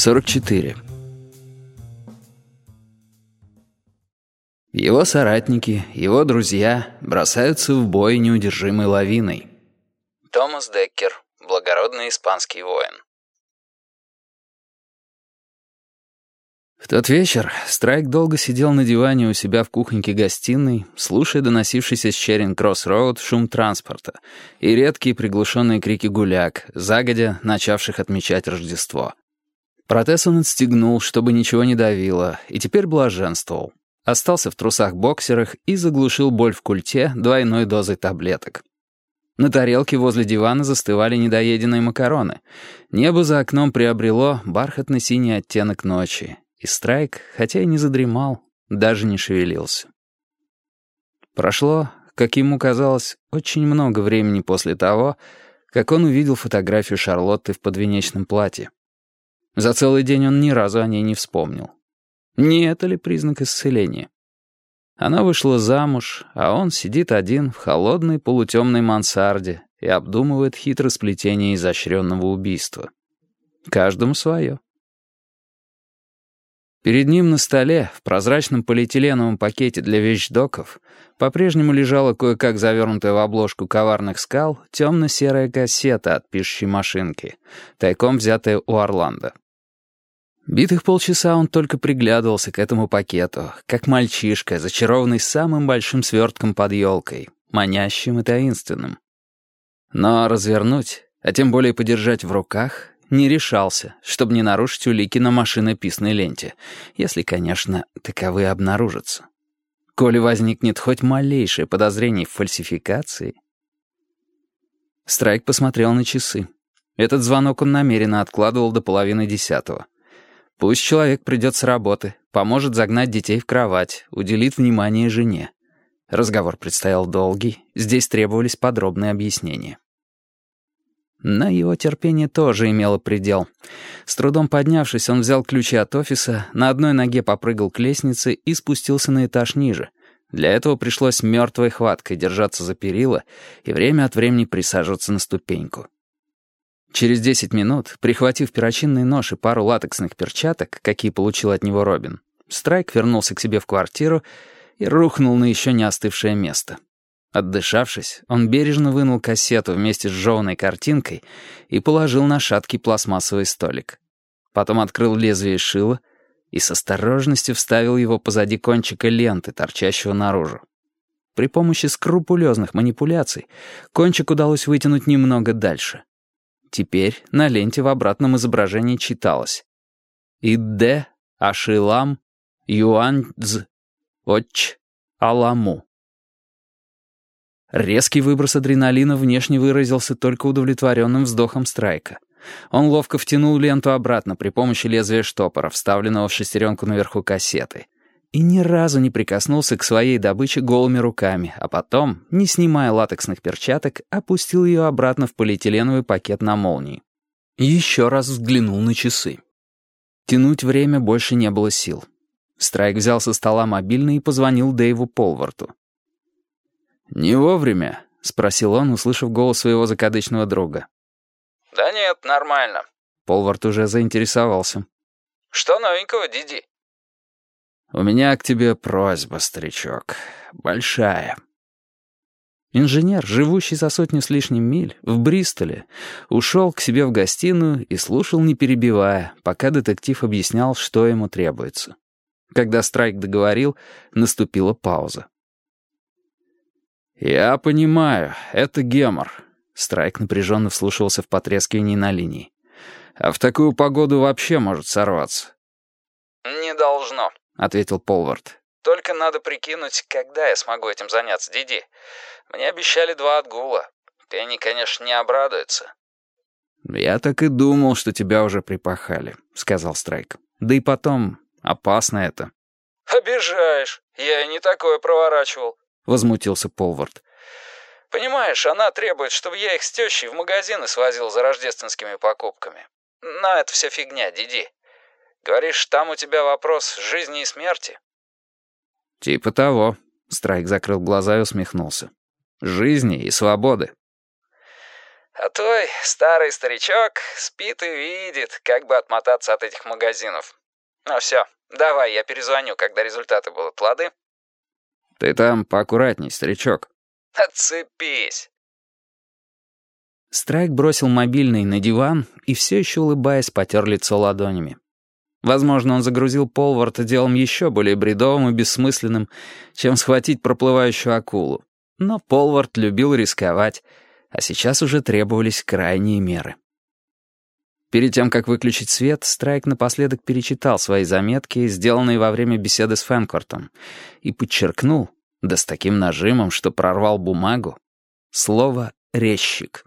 44. Его соратники, его друзья бросаются в бой неудержимой лавиной. Томас Деккер, благородный испанский воин. В тот вечер Страйк долго сидел на диване у себя в кухоньке-гостиной, слушая доносившийся с Черинг-Кросс-Роуд шум транспорта и редкие приглушенные крики гуляк, загодя начавших отмечать Рождество. Протез он отстегнул, чтобы ничего не давило, и теперь блаженствовал. Остался в трусах-боксерах и заглушил боль в культе двойной дозой таблеток. На тарелке возле дивана застывали недоеденные макароны. Небо за окном приобрело бархатно-синий оттенок ночи. И Страйк, хотя и не задремал, даже не шевелился. Прошло, как ему казалось, очень много времени после того, как он увидел фотографию Шарлотты в подвенечном платье. За целый день он ни разу о ней не вспомнил. Не это ли признак исцеления? Она вышла замуж, а он сидит один в холодной полутемной мансарде и обдумывает хитросплетение изощренного убийства. Каждому свое. Перед ним на столе, в прозрачном полиэтиленовом пакете для вещдоков, по-прежнему лежала кое-как завернутая в обложку коварных скал темно-серая кассета от пишущей машинки, тайком взятая у Орландо. Битых полчаса он только приглядывался к этому пакету, как мальчишка, зачарованный самым большим свертком под елкой, манящим и таинственным. Но развернуть, а тем более подержать в руках, не решался, чтобы не нарушить улики на машинописной ленте, если, конечно, таковые обнаружатся. Коли возникнет хоть малейшее подозрение в фальсификации... Страйк посмотрел на часы. Этот звонок он намеренно откладывал до половины десятого. Пусть человек придет с работы, поможет загнать детей в кровать, уделит внимание жене. Разговор предстоял долгий, здесь требовались подробные объяснения. Но его терпение тоже имело предел. С трудом поднявшись, он взял ключи от офиса, на одной ноге попрыгал к лестнице и спустился на этаж ниже. Для этого пришлось мертвой хваткой держаться за перила и время от времени присаживаться на ступеньку. Через десять минут, прихватив перочинный нож и пару латексных перчаток, какие получил от него Робин, Страйк вернулся к себе в квартиру и рухнул на еще не остывшее место. Отдышавшись, он бережно вынул кассету вместе с жеванной картинкой и положил на шаткий пластмассовый столик. Потом открыл лезвие шила и с осторожностью вставил его позади кончика ленты, торчащего наружу. При помощи скрупулезных манипуляций кончик удалось вытянуть немного дальше. Теперь на ленте в обратном изображении читалось «Идде Ашилам Юаньцз Оч Аламу». Резкий выброс адреналина внешне выразился только удовлетворенным вздохом Страйка. Он ловко втянул ленту обратно при помощи лезвия штопора, вставленного в шестеренку наверху кассеты. И ни разу не прикоснулся к своей добыче голыми руками, а потом, не снимая латексных перчаток, опустил ее обратно в полиэтиленовый пакет на молнии. еще раз взглянул на часы. Тянуть время больше не было сил. Страйк взял со стола мобильный и позвонил Дэйву Полварту. «Не вовремя?» — спросил он, услышав голос своего закадычного друга. «Да нет, нормально». Полвард уже заинтересовался. «Что новенького, Диди?» «У меня к тебе просьба, старичок. Большая». Инженер, живущий за сотню с лишним миль, в Бристоле, ушел к себе в гостиную и слушал, не перебивая, пока детектив объяснял, что ему требуется. Когда Страйк договорил, наступила пауза. «Я понимаю, это гемор». Страйк напряженно вслушивался в потрескивание на линии. «А в такую погоду вообще может сорваться». «Не должно», — ответил Полвард. «Только надо прикинуть, когда я смогу этим заняться, Диди. Мне обещали два отгула. Пенни, конечно, не обрадуется». «Я так и думал, что тебя уже припахали», — сказал Страйк. «Да и потом, опасно это». «Обижаешь. Я и не такое проворачивал. — возмутился Полвард. «Понимаешь, она требует, чтобы я их с тещей в магазины свозил за рождественскими покупками. Но это вся фигня, Диди. Говоришь, там у тебя вопрос жизни и смерти?» «Типа того», — Страйк закрыл глаза и усмехнулся. «Жизни и свободы». А твой старый старичок спит и видит, как бы отмотаться от этих магазинов. Ну все, давай, я перезвоню, когда результаты будут, лады? Ты там поаккуратней, старичок. Отцепись. Страйк бросил мобильный на диван и все еще улыбаясь потер лицо ладонями. Возможно, он загрузил Полварта делом еще более бредовым и бессмысленным, чем схватить проплывающую акулу. Но Полвард любил рисковать, а сейчас уже требовались крайние меры. Перед тем, как выключить свет, Страйк напоследок перечитал свои заметки, сделанные во время беседы с Фэнкортом, и подчеркнул, да с таким нажимом, что прорвал бумагу, слово «резчик».